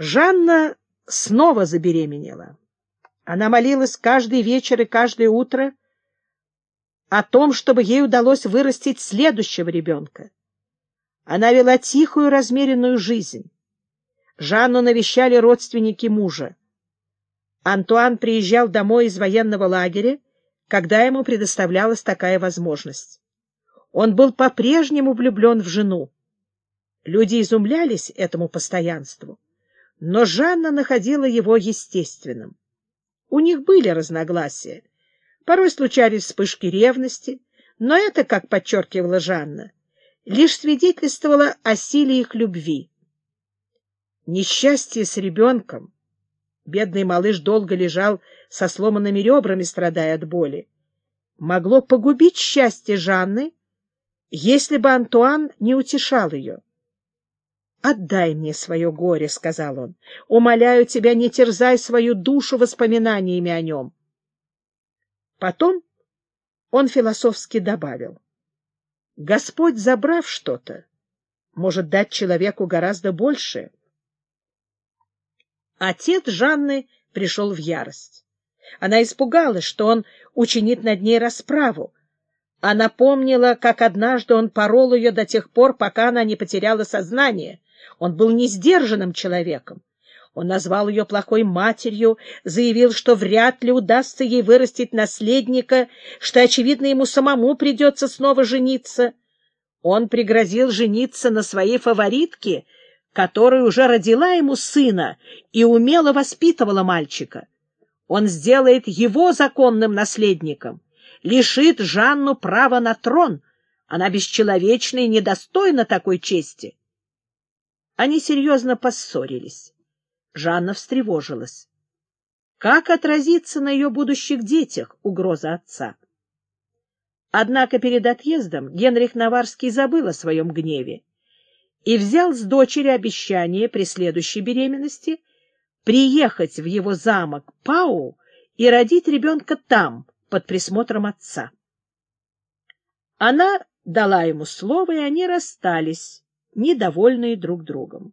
Жанна снова забеременела. Она молилась каждый вечер и каждое утро о том, чтобы ей удалось вырастить следующего ребенка. Она вела тихую, размеренную жизнь. Жанну навещали родственники мужа. Антуан приезжал домой из военного лагеря, когда ему предоставлялась такая возможность. Он был по-прежнему влюблен в жену. Люди изумлялись этому постоянству но Жанна находила его естественным. У них были разногласия. Порой случались вспышки ревности, но это, как подчеркивала Жанна, лишь свидетельствовало о силе их любви. Несчастье с ребенком. Бедный малыш долго лежал со сломанными ребрами, страдая от боли. Могло погубить счастье Жанны, если бы Антуан не утешал ее. «Отдай мне свое горе», — сказал он. «Умоляю тебя, не терзай свою душу воспоминаниями о нем». Потом он философски добавил. «Господь, забрав что-то, может дать человеку гораздо больше». Отец Жанны пришел в ярость. Она испугалась, что он учинит над ней расправу. Она помнила, как однажды он порол ее до тех пор, пока она не потеряла сознание — он был несдержанным человеком. Он назвал ее плохой матерью, заявил, что вряд ли удастся ей вырастить наследника, что, очевидно, ему самому придется снова жениться. Он пригрозил жениться на своей фаворитке, которая уже родила ему сына и умело воспитывала мальчика. Он сделает его законным наследником, лишит Жанну права на трон. Она бесчеловечна и недостойна такой чести. Они серьезно поссорились. Жанна встревожилась. Как отразится на ее будущих детях угроза отца? Однако перед отъездом Генрих Наварский забыл о своем гневе и взял с дочери обещание при следующей беременности приехать в его замок Пау и родить ребенка там, под присмотром отца. Она дала ему слово, и они расстались недовольные друг другом.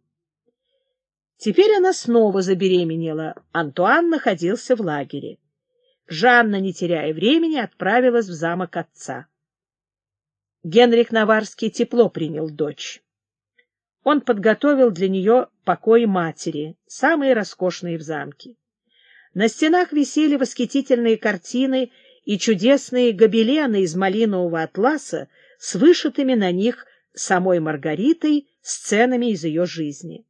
Теперь она снова забеременела. Антуан находился в лагере. Жанна, не теряя времени, отправилась в замок отца. Генрих Наварский тепло принял дочь. Он подготовил для нее покои матери, самые роскошные в замке. На стенах висели восхитительные картины и чудесные гобелены из малинового атласа с вышитыми на них самой Маргаритой сценами из ее жизни.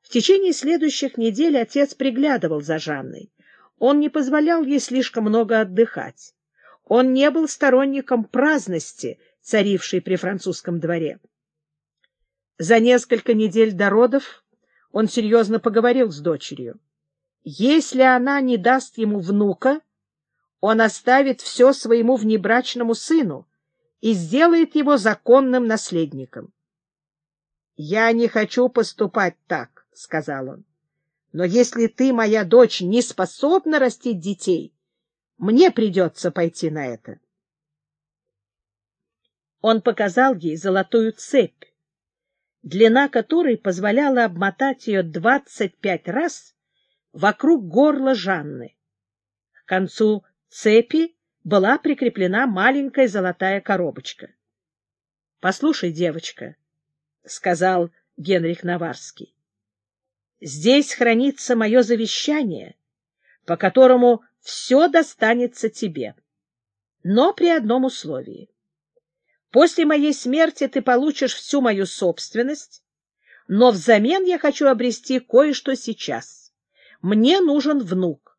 В течение следующих недель отец приглядывал за Жанной. Он не позволял ей слишком много отдыхать. Он не был сторонником праздности, царившей при французском дворе. За несколько недель до родов он серьезно поговорил с дочерью. Если она не даст ему внука, он оставит все своему внебрачному сыну, и сделает его законным наследником. — Я не хочу поступать так, — сказал он. — Но если ты, моя дочь, не способна растить детей, мне придется пойти на это. Он показал ей золотую цепь, длина которой позволяла обмотать ее двадцать пять раз вокруг горла Жанны. К концу цепи была прикреплена маленькая золотая коробочка. — Послушай, девочка, — сказал Генрих Наварский, — здесь хранится мое завещание, по которому все достанется тебе, но при одном условии. После моей смерти ты получишь всю мою собственность, но взамен я хочу обрести кое-что сейчас. Мне нужен внук.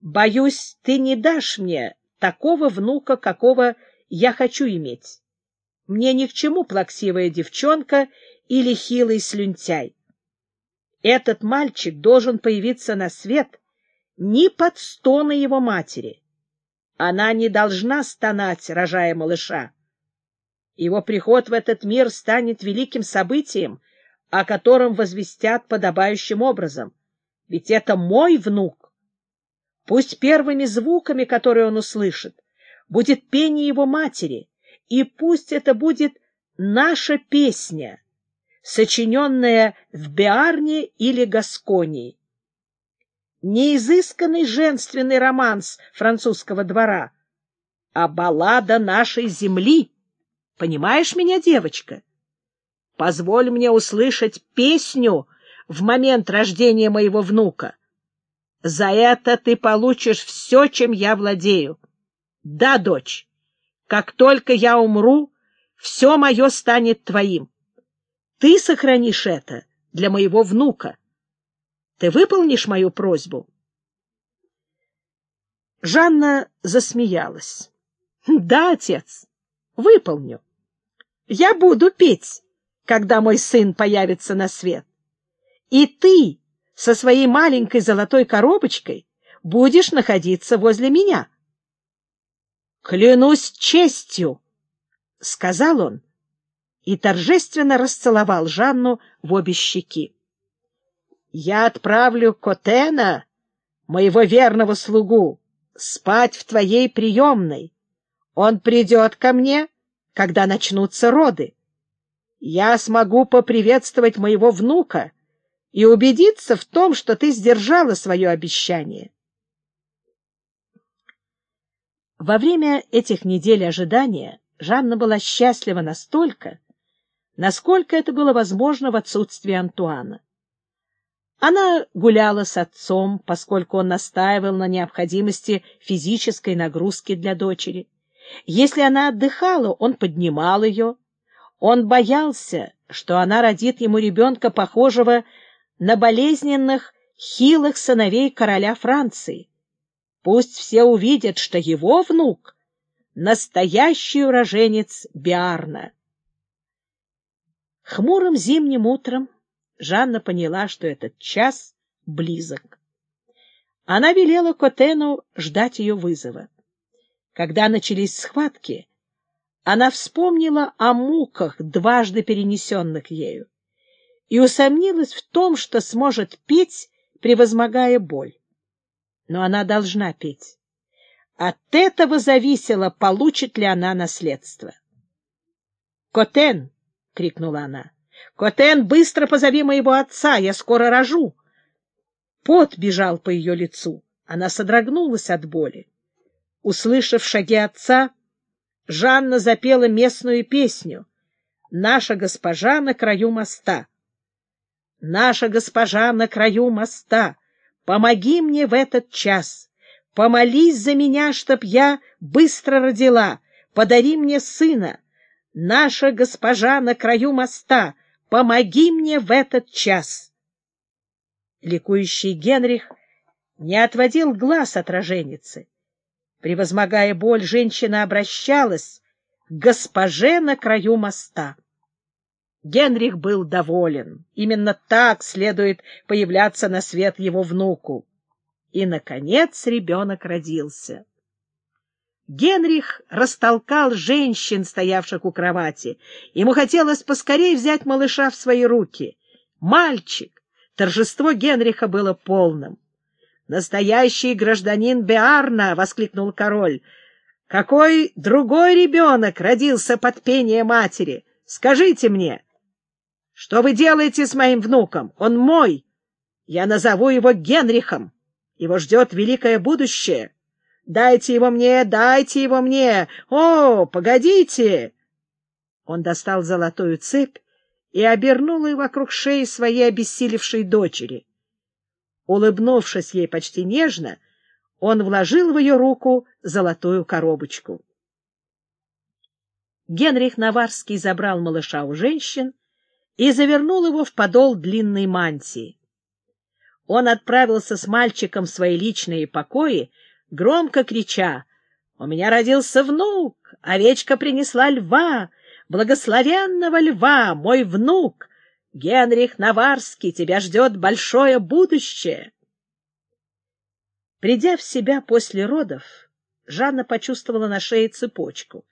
Боюсь, ты не дашь мне такого внука, какого я хочу иметь. Мне ни к чему плаксивая девчонка или хилый слюнтяй. Этот мальчик должен появиться на свет не под стоны его матери. Она не должна стонать, рожая малыша. Его приход в этот мир станет великим событием, о котором возвестят подобающим образом. Ведь это мой внук. Пусть первыми звуками, которые он услышит, будет пение его матери, и пусть это будет наша песня, сочиненное в Биарне или Гасконии. Не изысканный женственный романс французского двора, а баллада нашей земли. Понимаешь меня, девочка? Позволь мне услышать песню в момент рождения моего внука. За это ты получишь все, чем я владею. Да, дочь, как только я умру, все мое станет твоим. Ты сохранишь это для моего внука. Ты выполнишь мою просьбу?» Жанна засмеялась. «Да, отец, выполню. Я буду петь, когда мой сын появится на свет. И ты со своей маленькой золотой коробочкой будешь находиться возле меня». «Клянусь честью!» — сказал он и торжественно расцеловал Жанну в обе щеки. «Я отправлю Котена, моего верного слугу, спать в твоей приемной. Он придет ко мне, когда начнутся роды. Я смогу поприветствовать моего внука и убедиться в том, что ты сдержала свое обещание». Во время этих недель ожидания Жанна была счастлива настолько, насколько это было возможно в отсутствии Антуана. Она гуляла с отцом, поскольку он настаивал на необходимости физической нагрузки для дочери. Если она отдыхала, он поднимал ее. Он боялся, что она родит ему ребенка, похожего на болезненных, хилых сыновей короля Франции. Пусть все увидят, что его внук — настоящий уроженец Биарна. Хмурым зимним утром Жанна поняла, что этот час близок. Она велела Котену ждать ее вызова. Когда начались схватки, она вспомнила о муках, дважды перенесенных ею, и усомнилась в том, что сможет петь, превозмогая боль. Но она должна петь. От этого зависело, получит ли она наследство. «Котен!» — крикнула она. — Котен, быстро позови моего отца, я скоро рожу. Пот бежал по ее лицу. Она содрогнулась от боли. Услышав шаги отца, Жанна запела местную песню «Наша госпожа на краю моста». «Наша госпожа на краю моста, помоги мне в этот час, помолись за меня, чтоб я быстро родила, подари мне сына, наша госпожа на краю моста, помоги мне в этот час!» Ликующий Генрих не отводил глаз от роженицы. Превозмогая боль, женщина обращалась к госпоже на краю моста. Генрих был доволен. Именно так следует появляться на свет его внуку. И, наконец, ребенок родился. Генрих растолкал женщин, стоявших у кровати. Ему хотелось поскорее взять малыша в свои руки. Мальчик! Торжество Генриха было полным. «Настоящий гражданин Беарна!» — воскликнул король. «Какой другой ребенок родился под пение матери? Скажите мне!» «Что вы делаете с моим внуком? Он мой! Я назову его Генрихом. Его ждет великое будущее!» Дайте его мне, дайте его мне! О, погодите!» Он достал золотую цепь и обернул ее вокруг шеи своей обессилевшей дочери. Улыбнувшись ей почти нежно, он вложил в ее руку золотую коробочку. Генрих Наварский забрал малыша у женщин и завернул его в подол длинной мантии. Он отправился с мальчиком в свои личные покои, громко крича «У меня родился внук! Овечка принесла льва! Благословенного льва! Мой внук! Генрих Наварский! Тебя ждет большое будущее!» Придя в себя после родов, Жанна почувствовала на шее цепочку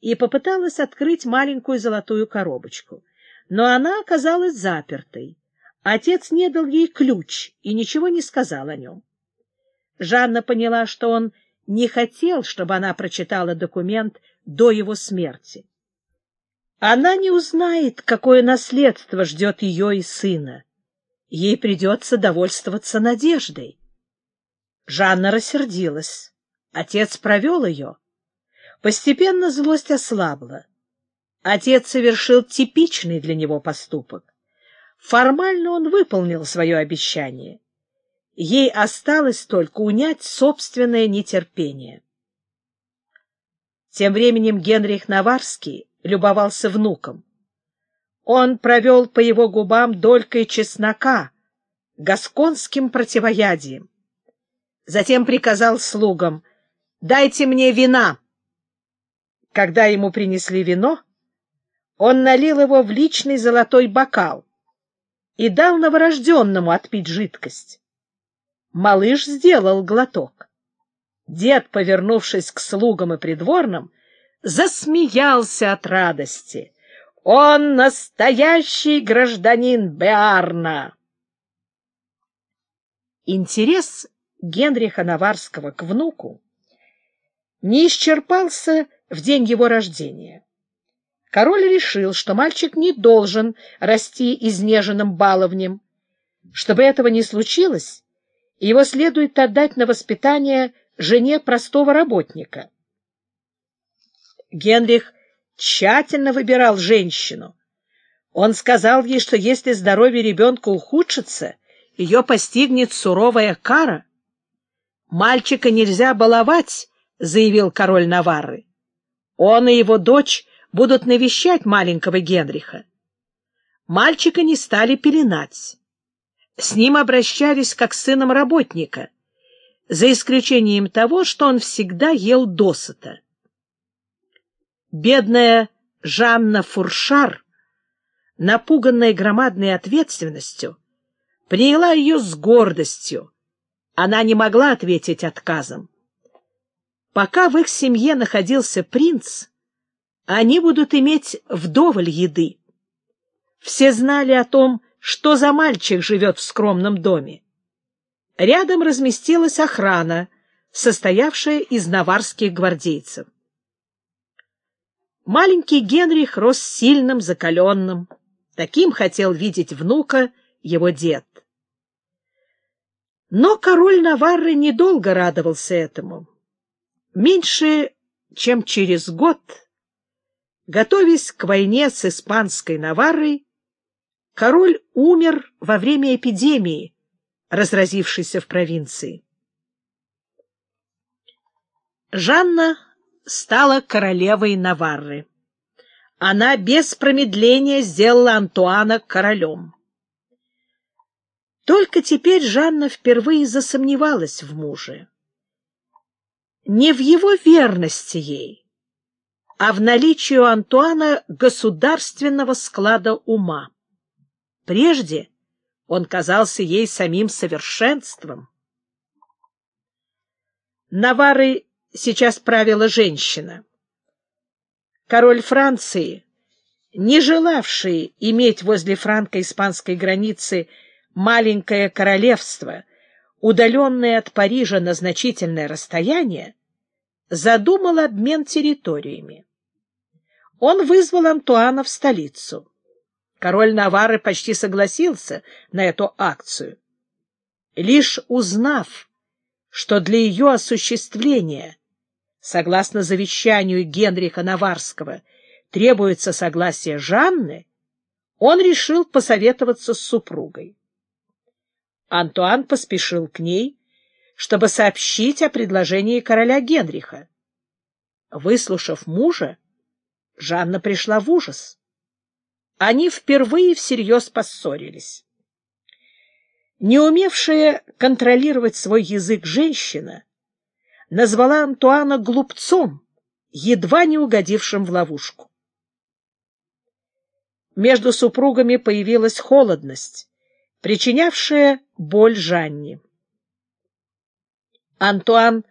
и попыталась открыть маленькую золотую коробочку. Но она оказалась запертой. Отец не дал ей ключ и ничего не сказал о нем. Жанна поняла, что он не хотел, чтобы она прочитала документ до его смерти. Она не узнает, какое наследство ждет ее и сына. Ей придется довольствоваться надеждой. Жанна рассердилась. Отец провел ее. Постепенно злость ослабла. Отец совершил типичный для него поступок. Формально он выполнил свое обещание. Ей осталось только унять собственное нетерпение. Тем временем Генрих Наварский любовался внуком. Он провел по его губам долькой чеснока, гасконским противоядием. Затем приказал слугам «Дайте мне вина». Когда ему принесли вино, он налил его в личный золотой бокал и дал новорожденному отпить жидкость. Малыш сделал глоток. Дед, повернувшись к слугам и придворным, засмеялся от радости. Он настоящий гражданин Беарна. Интерес Генриха Наварского к внуку не исчерпался в день его рождения. Король решил, что мальчик не должен расти изнеженным баловнем. Чтобы этого не случилось, его следует отдать на воспитание жене простого работника. Генрих тщательно выбирал женщину. Он сказал ей, что если здоровье ребенка ухудшится, ее постигнет суровая кара. «Мальчика нельзя баловать», — заявил король Наварры. «Он и его дочь будут навещать маленького Генриха». Мальчика не стали пеленать. С ним обращались как с сыном работника, за исключением того, что он всегда ел досыта. Бедная Жанна Фуршар, напуганная громадной ответственностью, приняла ее с гордостью. Она не могла ответить отказом. Пока в их семье находился принц, они будут иметь вдоволь еды. Все знали о том, что за мальчик живет в скромном доме. Рядом разместилась охрана, состоявшая из наварских гвардейцев. Маленький Генрих рос сильным, закаленным. Таким хотел видеть внука его дед. Но король Наварры недолго радовался этому. Меньше чем через год, готовясь к войне с испанской Наваррой, король умер во время эпидемии, разразившейся в провинции. Жанна стала королевой Наварры. Она без промедления сделала Антуана королем. Только теперь Жанна впервые засомневалась в муже. Не в его верности ей, а в наличии у Антуана государственного склада ума. Прежде он казался ей самим совершенством. Навары сейчас правила женщина. Король Франции, не желавший иметь возле франко-испанской границы маленькое королевство, удаленное от Парижа на значительное расстояние, задумал обмен территориями. Он вызвал Антуана в столицу. Король Навары почти согласился на эту акцию. Лишь узнав, что для ее осуществления согласно завещанию Генриха Наварского, требуется согласие Жанны, он решил посоветоваться с супругой. Антуан поспешил к ней, чтобы сообщить о предложении короля Генриха. Выслушав мужа, Жанна пришла в ужас. Они впервые всерьез поссорились. Не умевшая контролировать свой язык женщина назвала Антуана глупцом, едва не угодившим в ловушку. Между супругами появилась холодность, причинявшая боль Жанне. Антуан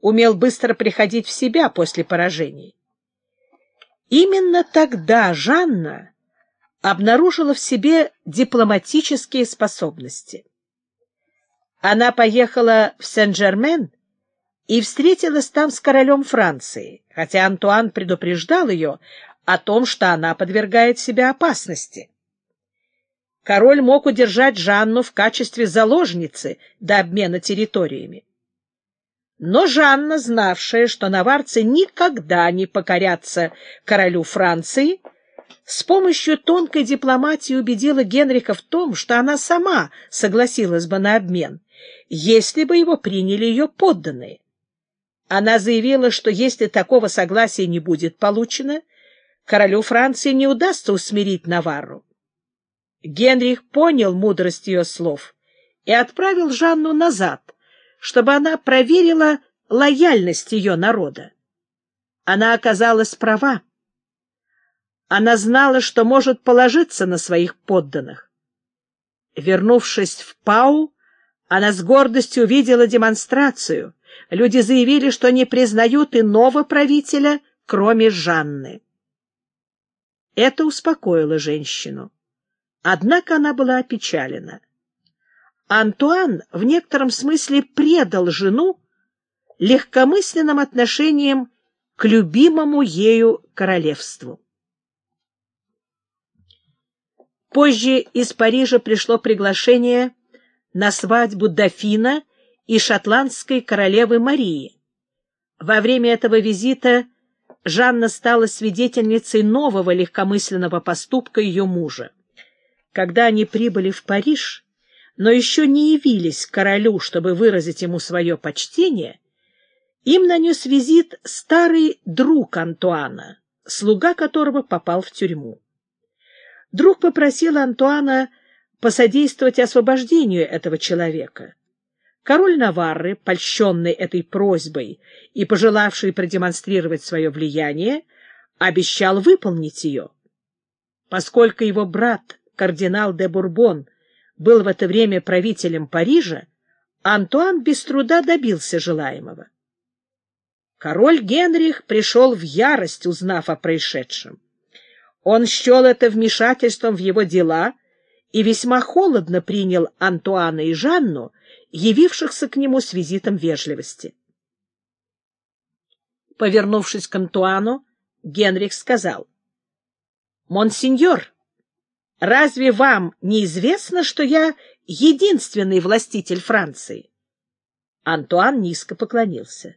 умел быстро приходить в себя после поражений. Именно тогда Жанна обнаружила в себе дипломатические способности. Она поехала в Сен-Жермен и встретилась там с королем Франции, хотя Антуан предупреждал ее о том, что она подвергает себя опасности. Король мог удержать Жанну в качестве заложницы до обмена территориями. Но Жанна, знавшая, что наварцы никогда не покорятся королю Франции, с помощью тонкой дипломатии убедила Генриха в том, что она сама согласилась бы на обмен, если бы его приняли ее подданные. Она заявила, что если такого согласия не будет получено, королю Франции не удастся усмирить Наварру. Генрих понял мудрость ее слов и отправил Жанну назад, чтобы она проверила лояльность ее народа. Она оказалась права. Она знала, что может положиться на своих подданных. Вернувшись в Пау, она с гордостью увидела демонстрацию. Люди заявили, что не признают иного правителя, кроме Жанны. Это успокоило женщину. Однако она была опечалена. Антуан в некотором смысле предал жену легкомысленным отношением к любимому ею королевству. Позже из Парижа пришло приглашение на свадьбу дофина и шотландской королевы Марии. Во время этого визита Жанна стала свидетельницей нового легкомысленного поступка ее мужа. Когда они прибыли в Париж, но еще не явились к королю, чтобы выразить ему свое почтение, им нанес визит старый друг Антуана, слуга которого попал в тюрьму. Друг попросил Антуана посодействовать освобождению этого человека. Король Наварры, польщенный этой просьбой и пожелавший продемонстрировать свое влияние, обещал выполнить ее. Поскольку его брат, кардинал де Бурбон, был в это время правителем Парижа, Антуан без труда добился желаемого. Король Генрих пришел в ярость, узнав о происшедшем. Он счел это вмешательством в его дела и весьма холодно принял Антуана и Жанну, явившихся к нему с визитом вежливости. Повернувшись к Антуану, Генрих сказал, «Монсеньор, Разве вам не известно, что я единственный властитель Франции? Антуан низко поклонился.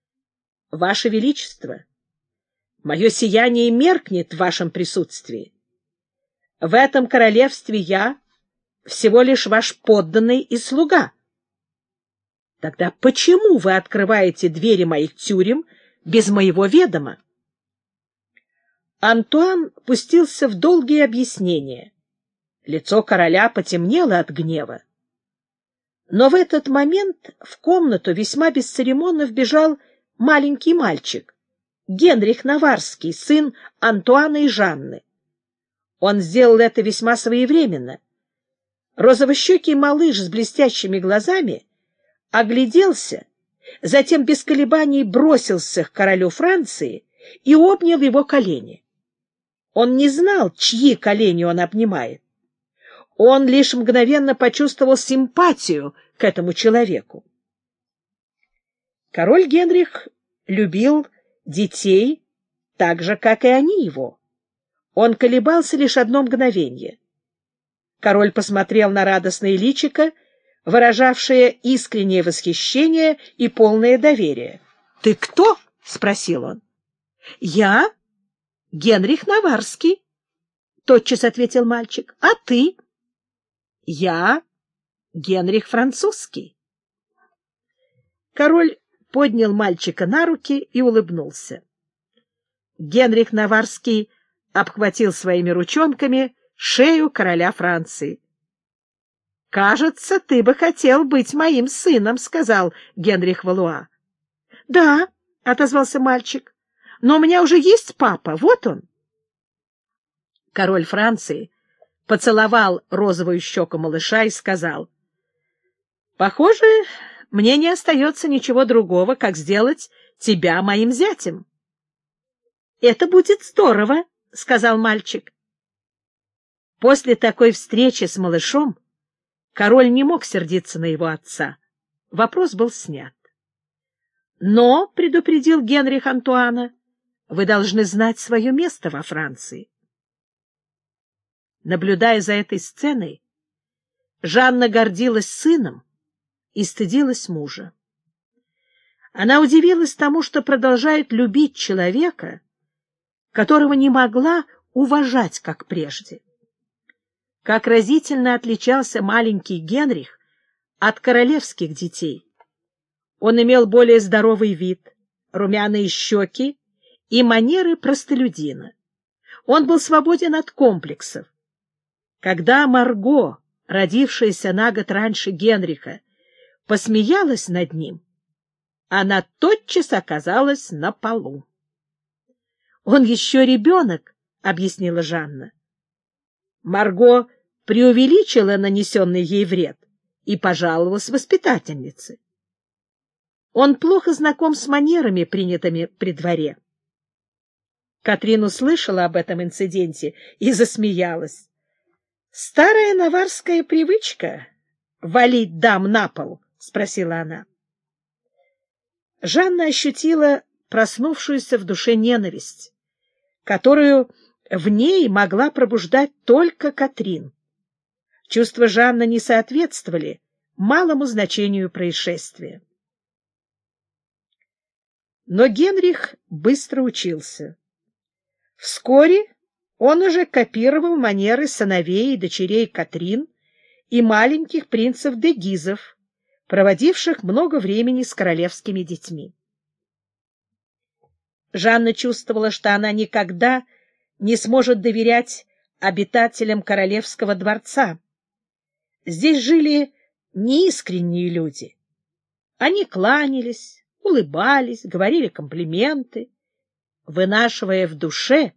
— Ваше Величество, мое сияние меркнет в вашем присутствии. В этом королевстве я всего лишь ваш подданный и слуга. Тогда почему вы открываете двери моих тюрем без моего ведома? Антуан пустился в долгие объяснения. Лицо короля потемнело от гнева. Но в этот момент в комнату весьма бесцеремонно вбежал маленький мальчик, Генрих Наварский, сын Антуана и Жанны. Он сделал это весьма своевременно. Розовощекий малыш с блестящими глазами огляделся, затем без колебаний бросился к королю Франции и обнял его колени. Он не знал, чьи колени он обнимает. Он лишь мгновенно почувствовал симпатию к этому человеку. Король Генрих любил детей так же, как и они его. Он колебался лишь одно мгновение. Король посмотрел на радостное личико, выражавшее искреннее восхищение и полное доверие. — Ты кто? — спросил он. — Я — Генрих Наварский, — тотчас ответил мальчик. — А ты? — Я Генрих Французский. Король поднял мальчика на руки и улыбнулся. Генрих Наварский обхватил своими ручонками шею короля Франции. — Кажется, ты бы хотел быть моим сыном, — сказал Генрих Валуа. — Да, — отозвался мальчик. Но у меня уже есть папа, вот он. Король Франции поцеловал розовую щеку малыша и сказал, «Похоже, мне не остается ничего другого, как сделать тебя моим зятем». «Это будет здорово», — сказал мальчик. После такой встречи с малышом король не мог сердиться на его отца. Вопрос был снят. Но, — предупредил Генрих Антуана, Вы должны знать свое место во Франции. Наблюдая за этой сценой, Жанна гордилась сыном и стыдилась мужа. Она удивилась тому, что продолжает любить человека, которого не могла уважать, как прежде. Как разительно отличался маленький Генрих от королевских детей. Он имел более здоровый вид, румяные щеки и манеры простолюдина. Он был свободен от комплексов. Когда Марго, родившаяся на год раньше Генриха, посмеялась над ним, она тотчас оказалась на полу. «Он еще ребенок», — объяснила Жанна. Марго преувеличила нанесенный ей вред и пожаловалась воспитательнице. Он плохо знаком с манерами, принятыми при дворе. Катрин услышала об этом инциденте и засмеялась. — Старая наварская привычка — валить дам на пол, — спросила она. Жанна ощутила проснувшуюся в душе ненависть, которую в ней могла пробуждать только Катрин. Чувства Жанны не соответствовали малому значению происшествия. Но Генрих быстро учился. Вскоре он уже копировал манеры сыновей и дочерей Катрин и маленьких принцев-дегизов, проводивших много времени с королевскими детьми. Жанна чувствовала, что она никогда не сможет доверять обитателям королевского дворца. Здесь жили неискренние люди. Они кланялись, улыбались, говорили комплименты, вынашивая в душе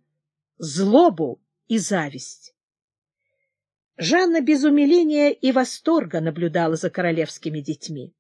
злобу и зависть. Жанна без умиления и восторга наблюдала за королевскими детьми.